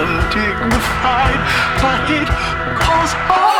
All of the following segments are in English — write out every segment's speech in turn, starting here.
undignified, but it goes on.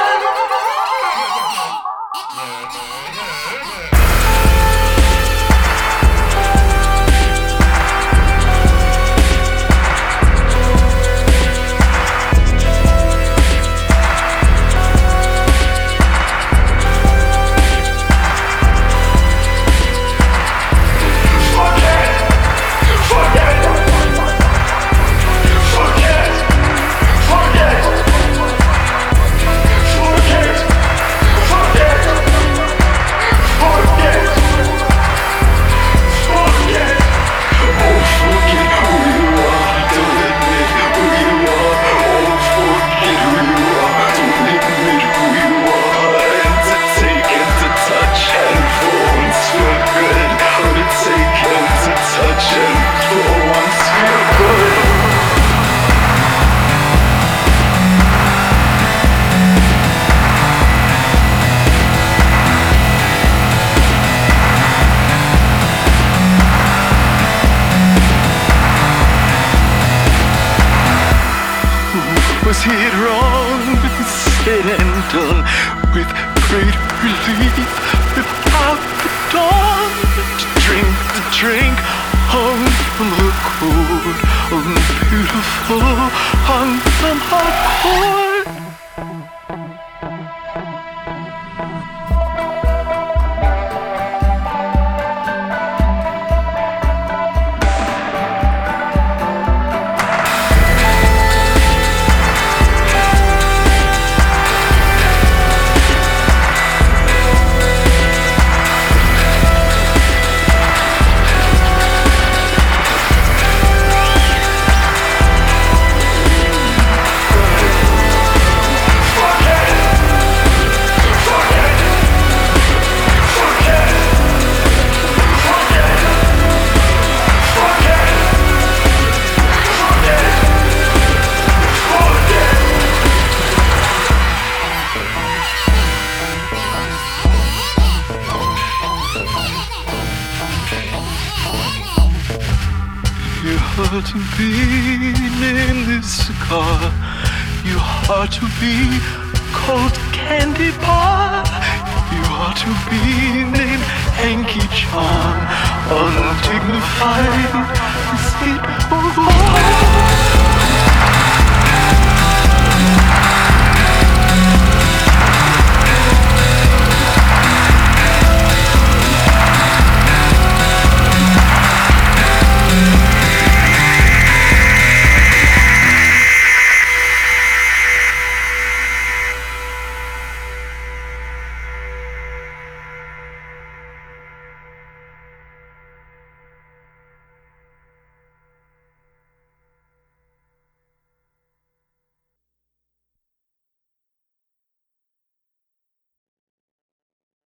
Was it wrong. Said and done with great relief. Without the dawn to drink the drink. Hung from the cord. Unbeautiful hung from her cord You hard to be in this car. You hard to be cold candy bar. You are to be named Hanky John. Undignified.